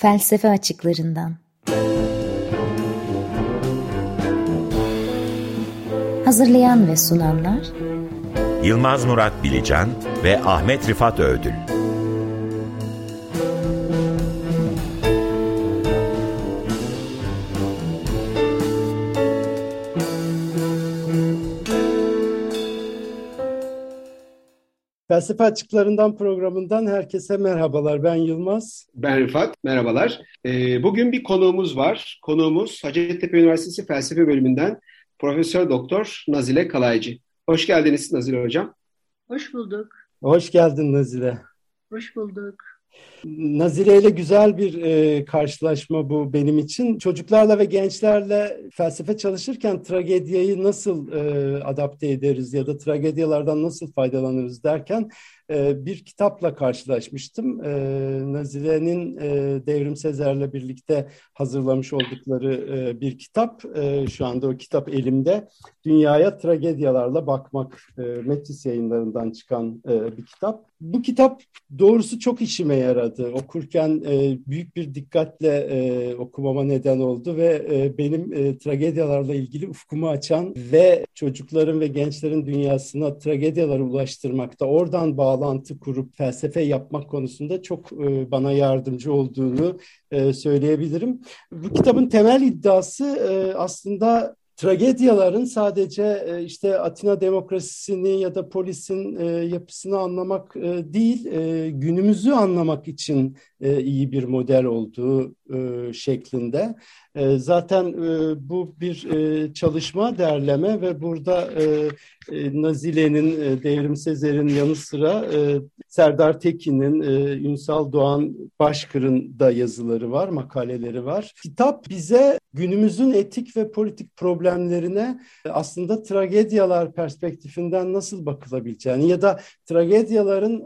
Felsefe açıklarından. Hazırlayan ve sunanlar Yılmaz Murat Bilecan ve Ahmet Rifat Ödül. Felsefe Açıklarından programından herkese merhabalar. Ben Yılmaz. Ben Rıfat. Merhabalar. Ee, bugün bir konuğumuz var. Konuğumuz Hacettepe Üniversitesi Felsefe Bölümünden Profesör Doktor Nazile Kalaycı. Hoş geldiniz Nazile Hocam. Hoş bulduk. Hoş geldin Nazile. Hoş bulduk. Nazire ile güzel bir e, karşılaşma bu benim için. Çocuklarla ve gençlerle felsefe çalışırken tragediyi nasıl e, adapte ederiz ya da tragedyalardan nasıl faydalanırız derken e, bir kitapla karşılaşmıştım. E, Nazile'nin e, Devrim Sezer'le birlikte hazırlamış oldukları e, bir kitap. E, şu anda o kitap elimde. Dünyaya Tragedyalarla Bakmak e, Metis yayınlarından çıkan e, bir kitap. Bu kitap doğrusu çok işime yaradı. Okurken e, büyük bir dikkatle e, okumama neden oldu ve e, benim e, tragedyalarla ilgili ufkumu açan ve çocukların ve gençlerin dünyasına tragedyaları ulaştırmakta, oradan bağlantı kurup felsefe yapmak konusunda çok e, bana yardımcı olduğunu e, söyleyebilirim. Bu kitabın temel iddiası e, aslında tragedyaların sadece e, işte Atina demokrasisini ya da polisin e, yapısını anlamak e, değil, günümüzü anlamak için iyi bir model olduğu şeklinde. Zaten bu bir çalışma, derleme ve burada Nazile'nin, Devrim Sezer'in yanı sıra Serdar Tekin'in, Ünsal Doğan Başkır'ın da yazıları var, makaleleri var. Kitap bize günümüzün etik ve politik problemlerine aslında tragedyalar perspektifinden nasıl bakılabileceğini ya da tragedyaların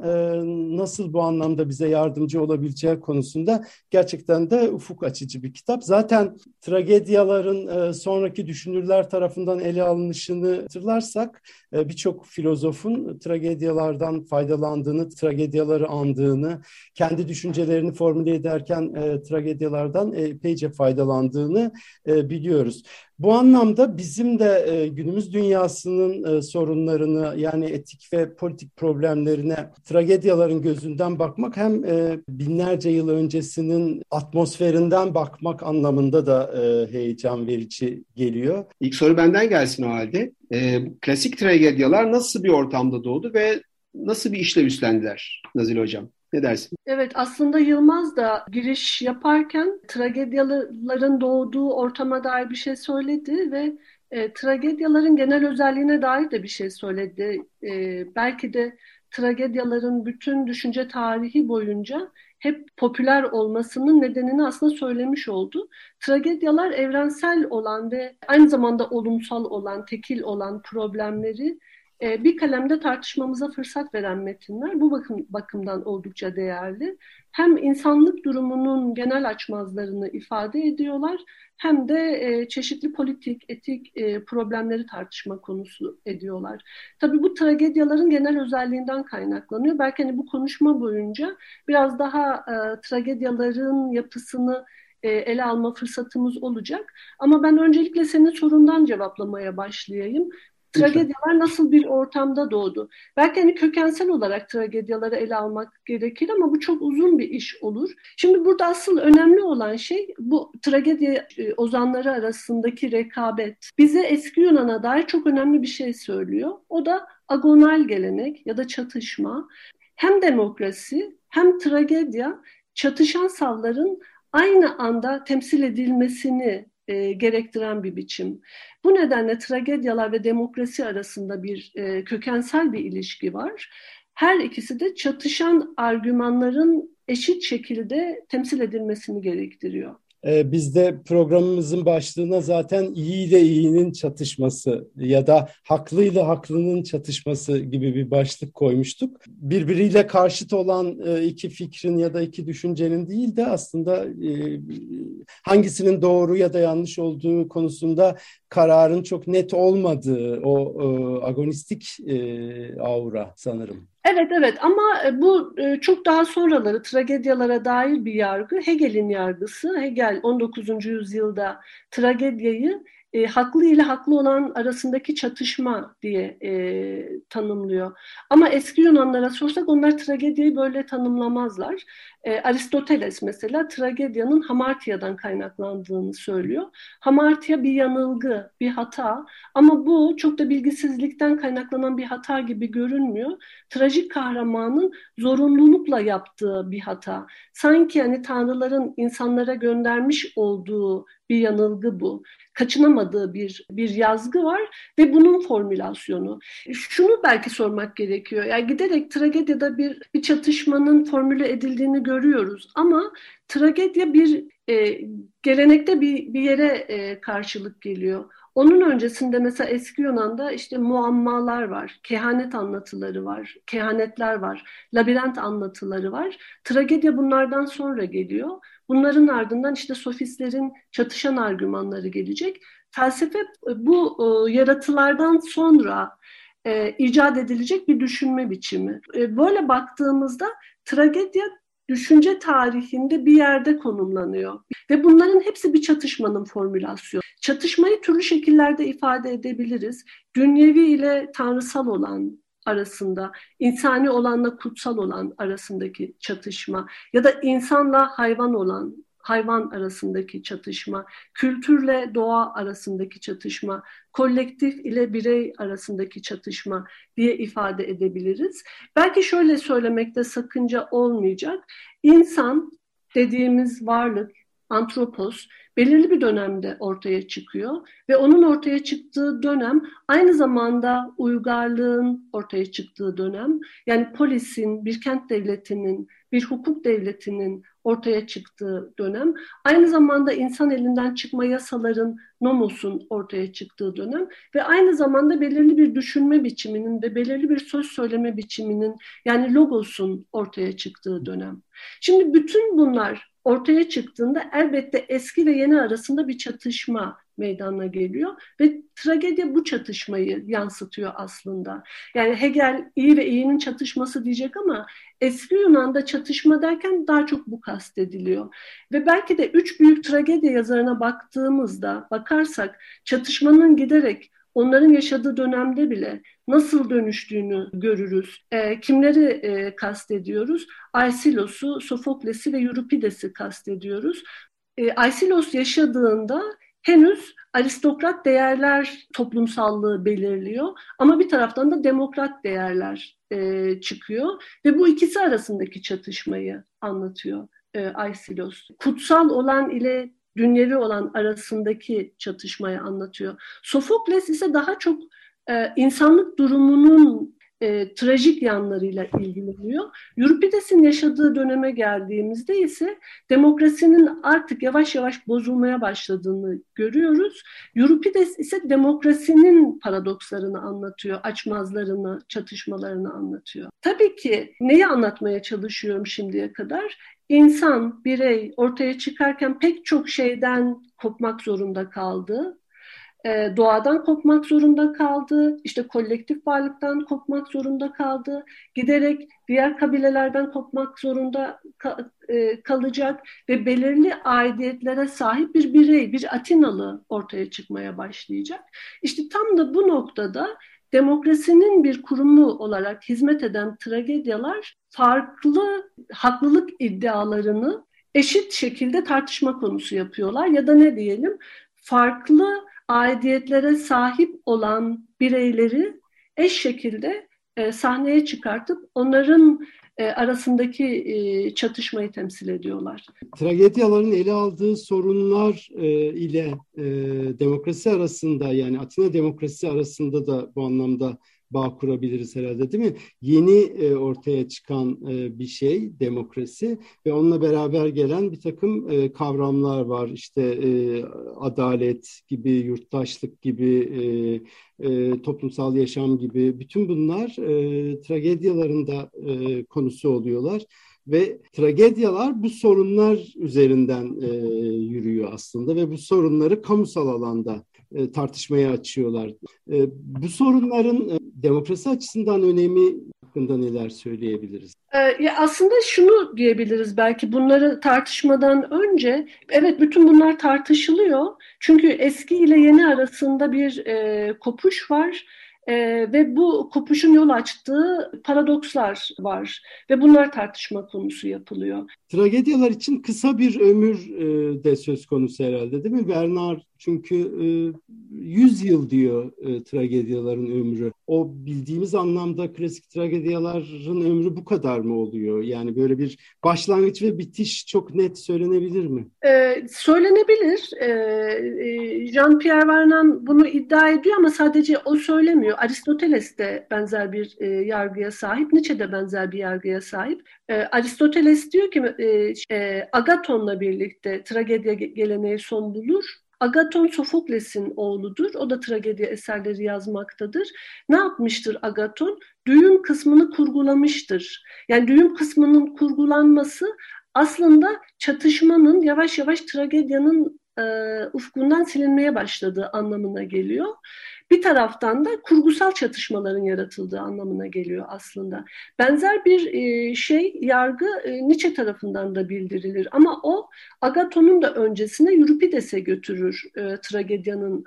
nasıl bu anlamda bize yardımcı olabileceği konusunda gerçekten de ufuk açıcı bir kitap. Zaten tragedyaların sonraki düşünürler tarafından ele alınışını hatırlarsak birçok filozofun tragedyalardan faydalandığını, tragedyaları andığını, kendi düşüncelerini formüle ederken tragedyalardan epeyce faydalandığını e, biliyoruz. Bu anlamda bizim de e, günümüz dünyasının e, sorunlarını yani etik ve politik problemlerine tragedyaların gözünden bakmak hem e, binlerce yıl öncesinin atmosferinden bakmak anlamında da e, heyecan verici geliyor. İlk soru benden gelsin o halde. E, klasik tragedyalar nasıl bir ortamda doğdu ve nasıl bir işlev üstlendiler Nazil Hocam? Ne dersin? Evet aslında Yılmaz da giriş yaparken tragedyaların doğduğu ortama dair bir şey söyledi ve e, tragedyaların genel özelliğine dair de bir şey söyledi. E, belki de tragedyaların bütün düşünce tarihi boyunca hep popüler olmasının nedenini aslında söylemiş oldu. Tragedyalar evrensel olan ve aynı zamanda olumsal olan, tekil olan problemleri e, bir kalemde tartışmamıza fırsat veren metinler bu bakım, bakımdan oldukça değerli. Hem insanlık durumunun genel açmazlarını ifade ediyorlar hem de e, çeşitli politik, etik e, problemleri tartışma konusu ediyorlar. Tabii bu tragedyaların genel özelliğinden kaynaklanıyor. Belki hani bu konuşma boyunca biraz daha e, tragedyaların yapısını e, ele alma fırsatımız olacak. Ama ben öncelikle senin sorundan cevaplamaya başlayayım. Tragedyalar nasıl bir ortamda doğdu? Belki hani kökensel olarak tragedyaları ele almak gerekir ama bu çok uzun bir iş olur. Şimdi burada asıl önemli olan şey bu tragedya e, ozanları arasındaki rekabet. Bize eski Yunan'a dair çok önemli bir şey söylüyor. O da agonal gelenek ya da çatışma. Hem demokrasi hem tragedya çatışan savların aynı anda temsil edilmesini e, gerektiren bir biçim. Bu nedenle tragedyalar ve demokrasi arasında bir e, kökensel bir ilişki var. Her ikisi de çatışan argümanların eşit şekilde temsil edilmesini gerektiriyor. Ee, biz de programımızın başlığına zaten iyi ile iyinin çatışması ya da haklı ile haklının çatışması gibi bir başlık koymuştuk. Birbiriyle karşıt olan e, iki fikrin ya da iki düşüncenin değil de aslında e, hangisinin doğru ya da yanlış olduğu konusunda kararın çok net olmadığı o e, agonistik aura sanırım. Evet evet ama e, bu e, çok daha sonraları tragedyalara dair bir yargı. Hegel'in yargısı. Hegel 19. yüzyılda tragediyayı e, haklı ile haklı olan arasındaki çatışma diye e, tanımlıyor. Ama eski Yunanlara sorsak onlar tragediyi böyle tanımlamazlar. E, Aristoteles mesela tragedyanın hamartiyadan kaynaklandığını söylüyor. Hamartiya bir yanılgı, bir hata ama bu çok da bilgisizlikten kaynaklanan bir hata gibi görünmüyor. Trajik kahramanın zorunlulukla yaptığı bir hata. Sanki hani tanrıların insanlara göndermiş olduğu bir yanılgı bu. Kaçınamadığı bir bir yazgı var ve bunun formülasyonu. Şunu belki sormak gerekiyor. Yani giderek tragediyada bir bir çatışmanın formüle edildiğini görüyoruz ama tragedya bir e, gelenekte bir bir yere e, karşılık geliyor. Onun öncesinde mesela eski Yunan'da işte muammalar var, kehanet anlatıları var, kehanetler var, labirent anlatıları var. Tragedya bunlardan sonra geliyor. Bunların ardından işte sofistlerin çatışan argümanları gelecek. Felsefe e, bu e, yaratılardan sonra e, icat edilecek bir düşünme biçimi. E, böyle baktığımızda tragedya düşünce tarihinde bir yerde konumlanıyor. Ve bunların hepsi bir çatışmanın formülasyonu. Çatışmayı türlü şekillerde ifade edebiliriz. Dünyevi ile tanrısal olan arasında, insani olanla kutsal olan arasındaki çatışma ya da insanla hayvan olan hayvan arasındaki çatışma, kültürle doğa arasındaki çatışma, kolektif ile birey arasındaki çatışma diye ifade edebiliriz. Belki şöyle söylemekte sakınca olmayacak. İnsan dediğimiz varlık, antropos belirli bir dönemde ortaya çıkıyor ve onun ortaya çıktığı dönem aynı zamanda uygarlığın ortaya çıktığı dönem. Yani polisin, bir kent devletinin, bir hukuk devletinin ortaya çıktığı dönem. Aynı zamanda insan elinden çıkma yasaların, nomosun ortaya çıktığı dönem ve aynı zamanda belirli bir düşünme biçiminin ve belirli bir söz söyleme biçiminin yani logosun ortaya çıktığı dönem. Şimdi bütün bunlar ortaya çıktığında elbette eski ve yeni arasında bir çatışma meydana geliyor ve tragedya bu çatışmayı yansıtıyor aslında. Yani Hegel iyi ve iyinin çatışması diyecek ama eski Yunan'da çatışma derken daha çok bu kastediliyor. Ve belki de üç büyük tragedya yazarına baktığımızda bakarsak çatışmanın giderek onların yaşadığı dönemde bile nasıl dönüştüğünü görürüz. E, kimleri e, kastediyoruz? Aisilos'u, Sofokles'i ve Euripides'i kastediyoruz. E, Aisilos yaşadığında henüz aristokrat değerler toplumsallığı belirliyor ama bir taraftan da demokrat değerler e, çıkıyor ve bu ikisi arasındaki çatışmayı anlatıyor e, Aisilos. Kutsal olan ile dünyevi olan arasındaki çatışmayı anlatıyor. Sofokles ise daha çok e, insanlık durumunun e, trajik yanlarıyla ilgileniyor. Euripides'in yaşadığı döneme geldiğimizde ise demokrasinin artık yavaş yavaş bozulmaya başladığını görüyoruz. Euripides ise demokrasinin paradokslarını anlatıyor, açmazlarını, çatışmalarını anlatıyor. Tabii ki neyi anlatmaya çalışıyorum şimdiye kadar? İnsan, birey ortaya çıkarken pek çok şeyden kopmak zorunda kaldı e, doğadan kopmak zorunda kaldı, işte kolektif varlıktan kopmak zorunda kaldı, giderek diğer kabilelerden kopmak zorunda e, kalacak ve belirli aidiyetlere sahip bir birey, bir Atinalı ortaya çıkmaya başlayacak. İşte tam da bu noktada demokrasinin bir kurumu olarak hizmet eden tragedyalar farklı haklılık iddialarını eşit şekilde tartışma konusu yapıyorlar ya da ne diyelim farklı aidiyetlere sahip olan bireyleri eş şekilde e, sahneye çıkartıp onların e, arasındaki e, çatışmayı temsil ediyorlar. Tragedyaların ele aldığı sorunlar e, ile e, demokrasi arasında yani Atina demokrasi arasında da bu anlamda bağ kurabiliriz herhalde değil mi? Yeni e, ortaya çıkan e, bir şey demokrasi ve onunla beraber gelen bir takım e, kavramlar var. İşte e, adalet gibi, yurttaşlık gibi, e, e, toplumsal yaşam gibi bütün bunlar e, tragedyaların e, konusu oluyorlar. Ve tragedyalar bu sorunlar üzerinden e, yürüyor aslında ve bu sorunları kamusal alanda tartışmaya açıyorlar. E, bu sorunların e, demokrasi açısından önemi hakkında neler söyleyebiliriz? Ya aslında şunu diyebiliriz belki bunları tartışmadan önce evet bütün bunlar tartışılıyor çünkü eski ile yeni arasında bir e, kopuş var e, ve bu kopuşun yol açtığı paradokslar var ve bunlar tartışma konusu yapılıyor. Tragedyalar için kısa bir ömür e, de söz konusu herhalde değil mi? Bernard çünkü e, 100 yıl diyor e, tragedyaların ömrü. O bildiğimiz anlamda klasik tragedyaların ömrü bu kadar mı oluyor? Yani böyle bir başlangıç ve bitiş çok net söylenebilir mi? Ee, söylenebilir. Ee, Jean-Pierre Vernant bunu iddia ediyor ama sadece o söylemiyor. Aristoteles de benzer bir e, yargıya sahip, Nietzsche de benzer bir yargıya sahip. E, Aristoteles diyor ki e, e, Agaton'la birlikte tragedya geleneği son bulur. Agaton Sofokles'in oğludur. O da tragedi eserleri yazmaktadır. Ne yapmıştır Agaton? Düğüm kısmını kurgulamıştır. Yani düğüm kısmının kurgulanması aslında çatışmanın yavaş yavaş tragedyanın e, ufkundan silinmeye başladığı anlamına geliyor. Bir taraftan da kurgusal çatışmaların yaratıldığı anlamına geliyor aslında. Benzer bir e, şey yargı e, Nietzsche tarafından da bildirilir ama o Agaton'un da öncesine Euripides'e götürür e, tragedyanın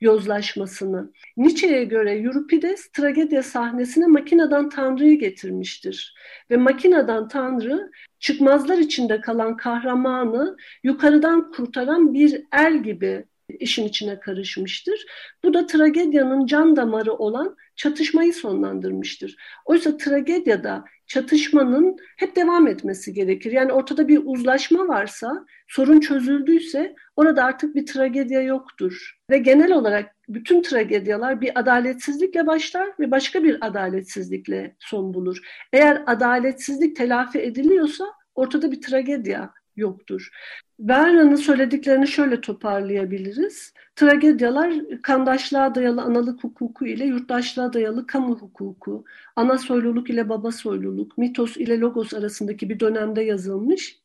yozlaşmasını. Nietzsche'ye göre Euripides tragedya sahnesine makineden Tanrı'yı getirmiştir ve makineden Tanrı çıkmazlar içinde kalan kahramanı yukarıdan kurtaran bir el gibi işin içine karışmıştır. Bu da tragedyanın can damarı olan çatışmayı sonlandırmıştır. Oysa tragedyada çatışmanın hep devam etmesi gerekir. Yani ortada bir uzlaşma varsa, sorun çözüldüyse orada artık bir tragedya yoktur. Ve genel olarak bütün tragedyalar bir adaletsizlikle başlar ve başka bir adaletsizlikle son bulur. Eğer adaletsizlik telafi ediliyorsa ortada bir tragedya yoktur. Vernon'un söylediklerini şöyle toparlayabiliriz. Tragedyalar kandaşlığa dayalı analık hukuku ile yurttaşlığa dayalı kamu hukuku, ana soyluluk ile baba soyluluk, mitos ile logos arasındaki bir dönemde yazılmış.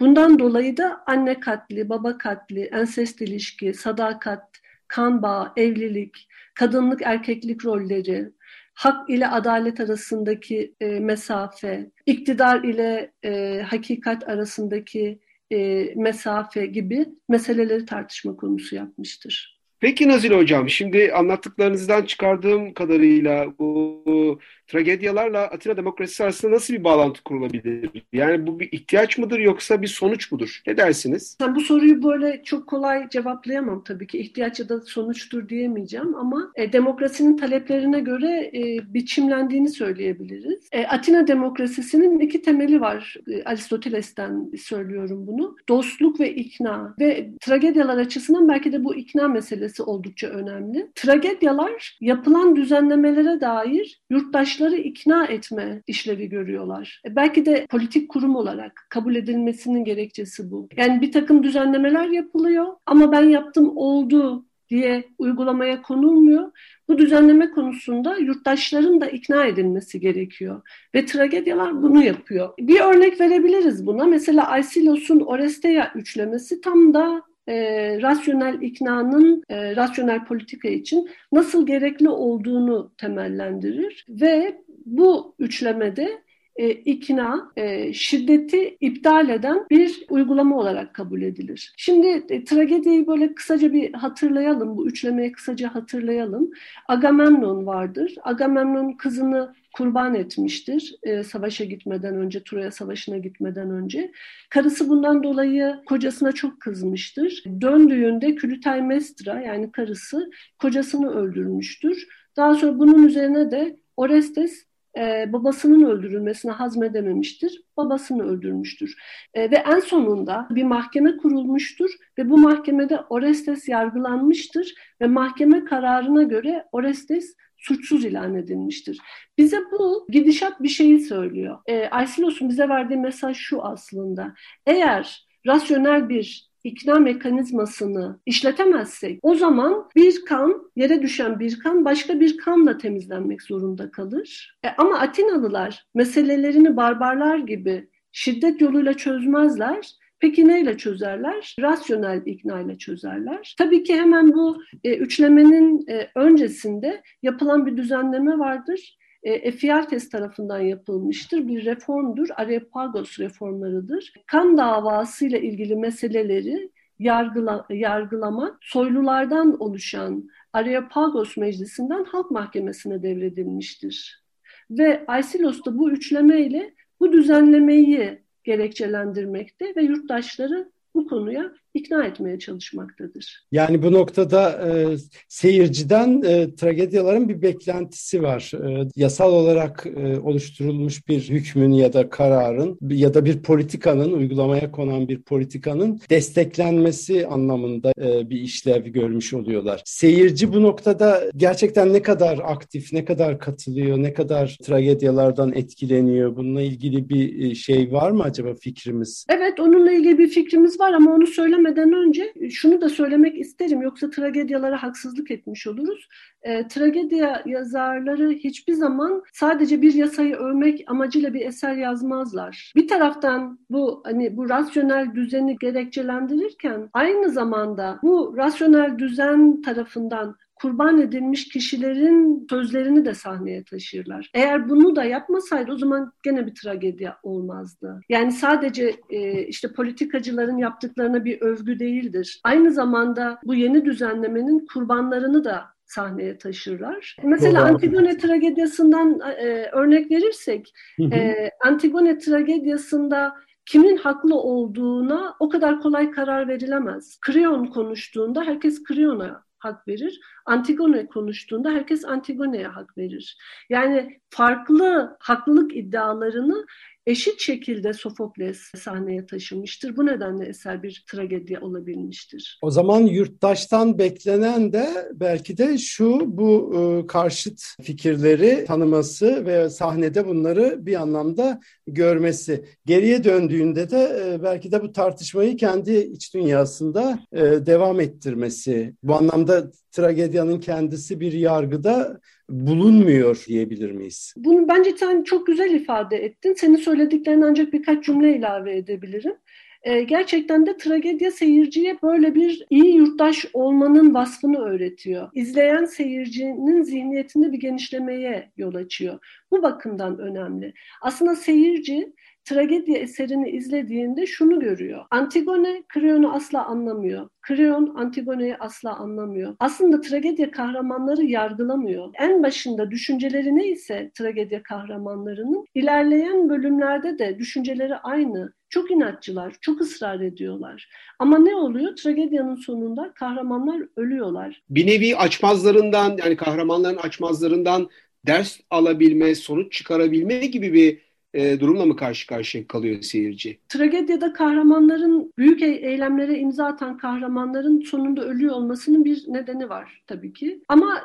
Bundan dolayı da anne katli, baba katli, ensest ilişki, sadakat, kan bağı, evlilik, kadınlık erkeklik rolleri, hak ile adalet arasındaki e, mesafe, iktidar ile e, hakikat arasındaki e, mesafe gibi meseleleri tartışma konusu yapmıştır. Peki Nazil Hocam, şimdi anlattıklarınızdan çıkardığım kadarıyla bu tragedyalarla Atina demokrasisi arasında nasıl bir bağlantı kurulabilir? Yani bu bir ihtiyaç mıdır yoksa bir sonuç mudur? Ne dersiniz? Ben bu soruyu böyle çok kolay cevaplayamam tabii ki. İhtiyaç ya da sonuçtur diyemeyeceğim ama e, demokrasinin taleplerine göre e, biçimlendiğini söyleyebiliriz. E, Atina demokrasisinin iki temeli var. E, Aristoteles'ten söylüyorum bunu. Dostluk ve ikna ve tragedyalar açısından belki de bu ikna meselesi oldukça önemli. Tragedyalar yapılan düzenlemelere dair yurttaş yurttaşları ikna etme işlevi görüyorlar. E belki de politik kurum olarak kabul edilmesinin gerekçesi bu. Yani bir takım düzenlemeler yapılıyor ama ben yaptım oldu diye uygulamaya konulmuyor. Bu düzenleme konusunda yurttaşların da ikna edilmesi gerekiyor. Ve tragedyalar bunu yapıyor. Bir örnek verebiliriz buna. Mesela Aisilos'un Oresteia üçlemesi tam da e, rasyonel iknanın e, rasyonel politika için nasıl gerekli olduğunu temellendirir ve bu üçlemede e, ikna e, şiddeti iptal eden bir uygulama olarak kabul edilir. Şimdi e, tragediyi böyle kısaca bir hatırlayalım, bu üçlemeyi kısaca hatırlayalım. Agamemnon vardır. Agamemnon kızını kurban etmiştir e, savaşa gitmeden önce, Troya Savaşı'na gitmeden önce. Karısı bundan dolayı kocasına çok kızmıştır. Döndüğünde Mestra yani karısı kocasını öldürmüştür. Daha sonra bunun üzerine de Orestes e, babasının öldürülmesini hazmedememiştir, babasını öldürmüştür. E, ve en sonunda bir mahkeme kurulmuştur ve bu mahkemede Orestes yargılanmıştır ve mahkeme kararına göre Orestes suçsuz ilan edilmiştir. Bize bu gidişat bir şeyi söylüyor. E, Aysilos'un bize verdiği mesaj şu aslında. Eğer rasyonel bir ikna mekanizmasını işletemezsek o zaman bir kan, yere düşen bir kan başka bir kanla temizlenmek zorunda kalır. E, ama Atinalılar meselelerini barbarlar gibi şiddet yoluyla çözmezler. Peki neyle çözerler? Rasyonel ikna ile çözerler. Tabii ki hemen bu e, üçlemenin e, öncesinde yapılan bir düzenleme vardır. e, Efialtes tarafından yapılmıştır. Bir reformdur. Areopagos reformlarıdır. Kan davası ile ilgili meseleleri yargıla, yargılamak soylulardan oluşan Areopagos Meclisi'nden Halk Mahkemesi'ne devredilmiştir. Ve Aysilos da bu üçlemeyle bu düzenlemeyi gerekçelendirmekte ve yurttaşları bu konuya ikna etmeye çalışmaktadır. Yani bu noktada e, seyirciden e, tragedyaların bir beklentisi var. E, yasal olarak e, oluşturulmuş bir hükmün ya da kararın ya da bir politikanın, uygulamaya konan bir politikanın desteklenmesi anlamında e, bir işlev görmüş oluyorlar. Seyirci bu noktada gerçekten ne kadar aktif, ne kadar katılıyor, ne kadar tragedyalardan etkileniyor? Bununla ilgili bir e, şey var mı acaba fikrimiz? Evet, onunla ilgili bir fikrimiz var ama onu söyle söylemeden önce şunu da söylemek isterim yoksa tragedyalara haksızlık etmiş oluruz. E, tragedya yazarları hiçbir zaman sadece bir yasayı övmek amacıyla bir eser yazmazlar. Bir taraftan bu hani bu rasyonel düzeni gerekçelendirirken aynı zamanda bu rasyonel düzen tarafından kurban edilmiş kişilerin sözlerini de sahneye taşırlar. Eğer bunu da yapmasaydı o zaman gene bir tragedya olmazdı. Yani sadece e, işte politikacıların yaptıklarına bir övgü değildir. Aynı zamanda bu yeni düzenlemenin kurbanlarını da sahneye taşırlar. Mesela. Antigone tragediyasından e, örnek verirsek, E, Antigone tragediyasında kimin haklı olduğuna o kadar kolay karar verilemez. Kreon konuştuğunda herkes Kreon'a hak verir. Antigone konuştuğunda herkes Antigone'ye hak verir. Yani farklı haklılık iddialarını eşit şekilde Sofokles sahneye taşımıştır. Bu nedenle eser bir tragedya olabilmiştir. O zaman yurttaştan beklenen de belki de şu bu e, karşıt fikirleri tanıması ve sahnede bunları bir anlamda görmesi. Geriye döndüğünde de e, belki de bu tartışmayı kendi iç dünyasında e, devam ettirmesi. Bu anlamda tragedyanın kendisi bir yargıda bulunmuyor diyebilir miyiz? Bunu bence sen çok güzel ifade ettin. Senin söylediklerine ancak birkaç cümle ilave edebilirim. Ee, gerçekten de tragedya seyirciye böyle bir iyi yurttaş olmanın vasfını öğretiyor. İzleyen seyircinin zihniyetinde bir genişlemeye yol açıyor. Bu bakımdan önemli. Aslında seyirci tragedya eserini izlediğinde şunu görüyor. Antigone Creon'u asla anlamıyor. Creon Antigone'yi asla anlamıyor. Aslında tragedya kahramanları yargılamıyor. En başında düşünceleri neyse tragedya kahramanlarının ilerleyen bölümlerde de düşünceleri aynı. Çok inatçılar, çok ısrar ediyorlar. Ama ne oluyor? Tragedyanın sonunda kahramanlar ölüyorlar. Bir nevi açmazlarından yani kahramanların açmazlarından ders alabilme, sonuç çıkarabilme gibi bir e, durumla mı karşı karşıya kalıyor seyirci? Tragedyada kahramanların, büyük eylemlere imza atan kahramanların sonunda ölüyor olmasının bir nedeni var tabii ki. Ama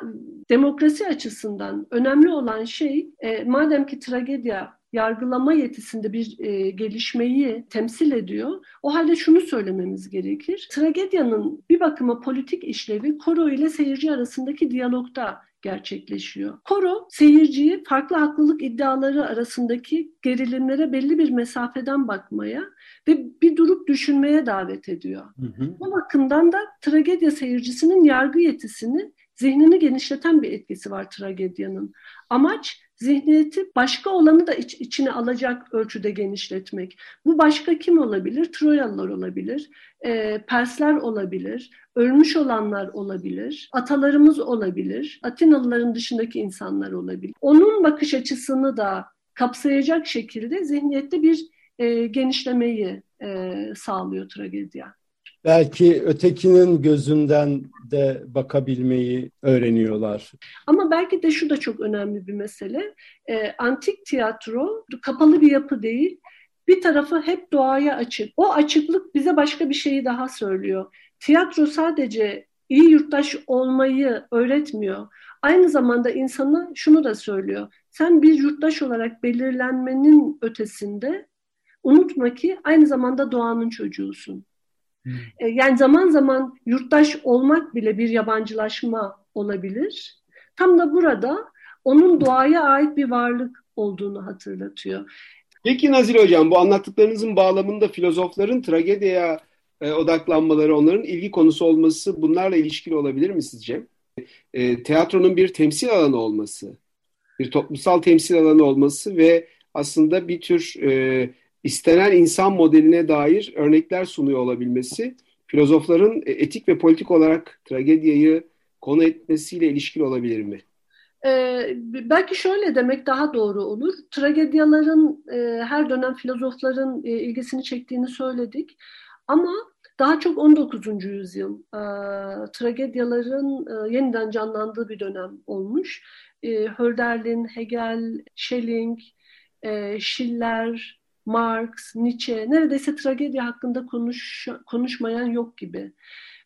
demokrasi açısından önemli olan şey, e, madem ki tragedya yargılama yetisinde bir e, gelişmeyi temsil ediyor. O halde şunu söylememiz gerekir. Tragedyanın bir bakıma politik işlevi koro ile seyirci arasındaki diyalogda gerçekleşiyor. Koro seyirciyi farklı haklılık iddiaları arasındaki gerilimlere belli bir mesafeden bakmaya ve bir durup düşünmeye davet ediyor. Hı hı. Bu bakımdan da tragedya seyircisinin yargı yetisini zihnini genişleten bir etkisi var tragedyanın. Amaç zihniyeti başka olanı da iç, içine alacak ölçüde genişletmek. Bu başka kim olabilir? Troyalılar olabilir, e, Persler olabilir, ölmüş olanlar olabilir, atalarımız olabilir, Atinalıların dışındaki insanlar olabilir. Onun bakış açısını da kapsayacak şekilde zihniyette bir e, genişlemeyi e, sağlıyor tragedya belki ötekinin gözünden de bakabilmeyi öğreniyorlar. Ama belki de şu da çok önemli bir mesele. E, antik tiyatro kapalı bir yapı değil. Bir tarafı hep doğaya açık. O açıklık bize başka bir şeyi daha söylüyor. Tiyatro sadece iyi yurttaş olmayı öğretmiyor. Aynı zamanda insana şunu da söylüyor. Sen bir yurttaş olarak belirlenmenin ötesinde unutma ki aynı zamanda doğanın çocuğusun. Hmm. E, yani zaman zaman yurttaş olmak bile bir yabancılaşma olabilir. Tam da burada onun doğaya ait bir varlık olduğunu hatırlatıyor. Peki Nazil Hocam bu anlattıklarınızın bağlamında filozofların tragediye e, odaklanmaları, onların ilgi konusu olması bunlarla ilişkili olabilir mi sizce? E, tiyatronun bir temsil alanı olması bir toplumsal temsil alanı olması ve aslında bir tür e, istenen insan modeline dair örnekler sunuyor olabilmesi filozofların etik ve politik olarak tragediyi konu etmesiyle ilişkili olabilir mi? Ee, belki şöyle demek daha doğru olur. Tragedyaların e, her dönem filozofların e, ilgisini çektiğini söyledik. Ama daha çok 19. yüzyıl e, tragedyaların e, yeniden canlandığı bir dönem olmuş. E, Hölderlin, Hegel, Schelling, e, Schiller, Marx, Nietzsche neredeyse tragedya hakkında konuş, konuşmayan yok gibi.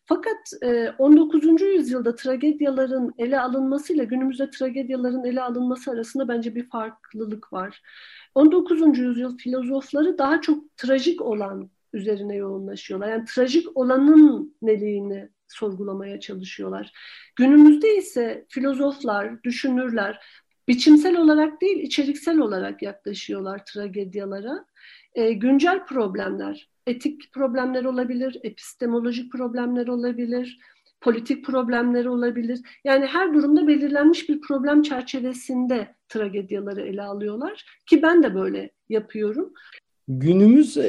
Fakat 19. yüzyılda tragedyaların ele alınmasıyla günümüzde tragedyaların ele alınması arasında bence bir farklılık var. 19. yüzyıl filozofları daha çok trajik olan üzerine yoğunlaşıyorlar. Yani trajik olanın neliğini sorgulamaya çalışıyorlar. Günümüzde ise filozoflar, düşünürler biçimsel olarak değil içeriksel olarak yaklaşıyorlar tragedyalara. E, güncel problemler, etik problemler olabilir, epistemolojik problemler olabilir, politik problemler olabilir. Yani her durumda belirlenmiş bir problem çerçevesinde tragedyaları ele alıyorlar ki ben de böyle yapıyorum. Günümüz e,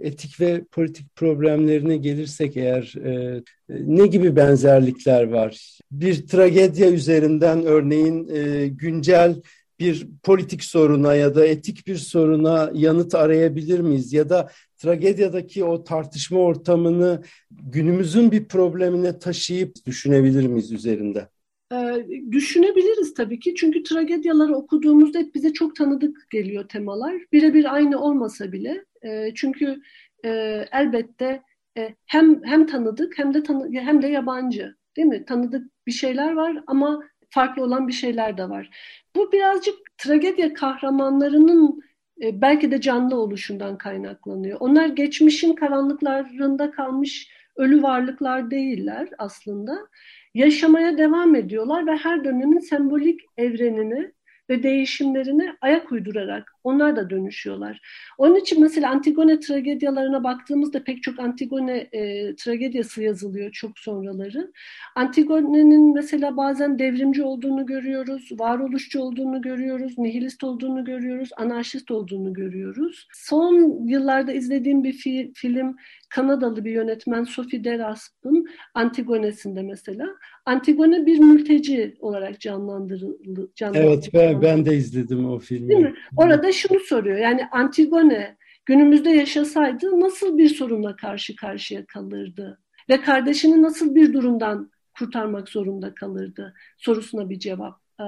etik ve politik problemlerine gelirsek eğer e, ne gibi benzerlikler var? Bir tragedya üzerinden örneğin e, güncel bir politik soruna ya da etik bir soruna yanıt arayabilir miyiz? Ya da tragedyadaki o tartışma ortamını günümüzün bir problemine taşıyıp düşünebilir miyiz üzerinde? Ee, düşünebiliriz tabii ki çünkü tragedyaları okuduğumuzda hep bize çok tanıdık geliyor temalar. Birebir aynı olmasa bile e, çünkü e, elbette e, hem hem tanıdık hem de tanı, hem de yabancı değil mi? Tanıdık bir şeyler var ama farklı olan bir şeyler de var. Bu birazcık tragedya kahramanlarının e, belki de canlı oluşundan kaynaklanıyor. Onlar geçmişin karanlıklarında kalmış ölü varlıklar değiller aslında. Yaşamaya devam ediyorlar ve her dönemin sembolik evrenini ve değişimlerine ayak uydurarak onlar da dönüşüyorlar. Onun için mesela Antigone tragedyalarına baktığımızda pek çok Antigone e, tragediyası yazılıyor çok sonraları. Antigone'nin mesela bazen devrimci olduğunu görüyoruz, varoluşçu olduğunu görüyoruz, nihilist olduğunu görüyoruz, anarşist olduğunu görüyoruz. Son yıllarda izlediğim bir fi film Kanadalı bir yönetmen Sophie Derasp'ın Antigone'sinde mesela. Antigone bir mülteci olarak canlandırıldı. Evet ben, ben de izledim o filmi. Değil mi? Orada şunu soruyor yani Antigone günümüzde yaşasaydı nasıl bir sorunla karşı karşıya kalırdı? Ve kardeşini nasıl bir durumdan kurtarmak zorunda kalırdı sorusuna bir cevap e,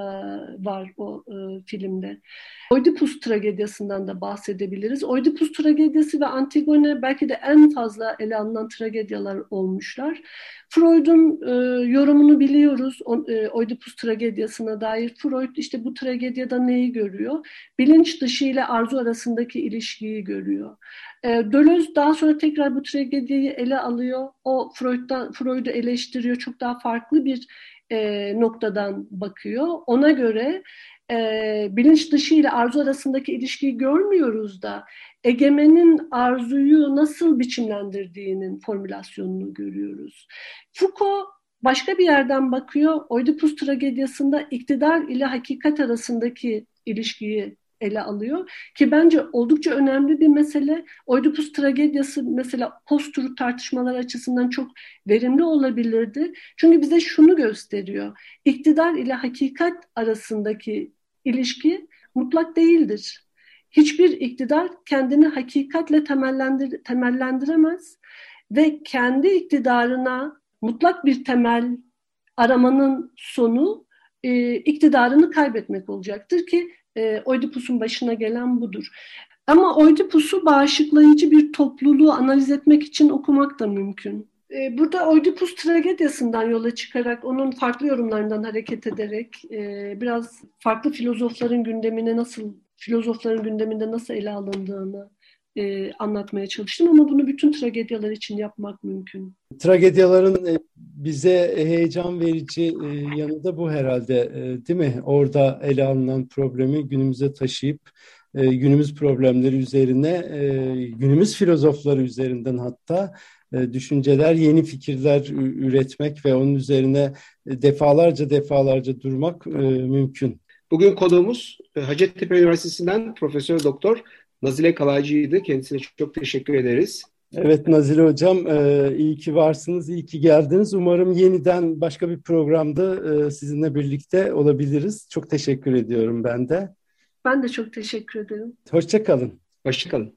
var o e, filmde. Oedipus tragediyasından da bahsedebiliriz. Oedipus tragediyası ve Antigone belki de en fazla ele alınan tragedyalar olmuşlar. Freud'un e, yorumunu biliyoruz o, e, Oedipus tragediyasına dair. Freud işte bu tragediyada neyi görüyor? Bilinç dışı ile arzu arasındaki ilişkiyi görüyor. E, Deleuze daha sonra tekrar bu tragediyi ele alıyor. O Freud'dan Freud'u eleştiriyor. Çok daha farklı bir e, noktadan bakıyor. Ona göre e, bilinç dışı ile arzu arasındaki ilişkiyi görmüyoruz da egemenin arzuyu nasıl biçimlendirdiğinin formülasyonunu görüyoruz. Foucault başka bir yerden bakıyor. Oedipus tragediyasında iktidar ile hakikat arasındaki ilişkiyi ele alıyor. Ki bence oldukça önemli bir mesele. Oedipus tragediyası mesela post tartışmalar açısından çok verimli olabilirdi. Çünkü bize şunu gösteriyor. İktidar ile hakikat arasındaki ilişki mutlak değildir. Hiçbir iktidar kendini hakikatle temellendir temellendiremez ve kendi iktidarına mutlak bir temel aramanın sonu e, iktidarını kaybetmek olacaktır ki e, Oedipus'un başına gelen budur. Ama Oedipus'u bağışıklayıcı bir topluluğu analiz etmek için okumak da mümkün. E, burada Oedipus tragediyasından yola çıkarak, onun farklı yorumlarından hareket ederek e, biraz farklı filozofların gündemine nasıl, filozofların gündeminde nasıl ele alındığını e, anlatmaya çalıştım ama bunu bütün tragedyalar için yapmak mümkün. Tragedyaların e, bize heyecan verici e, yanı da bu herhalde e, değil mi? Orada ele alınan problemi günümüze taşıyıp günümüz problemleri üzerine, günümüz filozofları üzerinden hatta düşünceler, yeni fikirler üretmek ve onun üzerine defalarca defalarca durmak mümkün. Bugün konuğumuz Hacettepe Üniversitesi'nden Profesör Doktor Nazile Kalaycı'ydı. Kendisine çok teşekkür ederiz. Evet Nazile Hocam, e, iyi ki varsınız, iyi ki geldiniz. Umarım yeniden başka bir programda e, sizinle birlikte olabiliriz. Çok teşekkür ediyorum ben de. Ben de çok teşekkür ederim. Hoşçakalın. Hoşçakalın.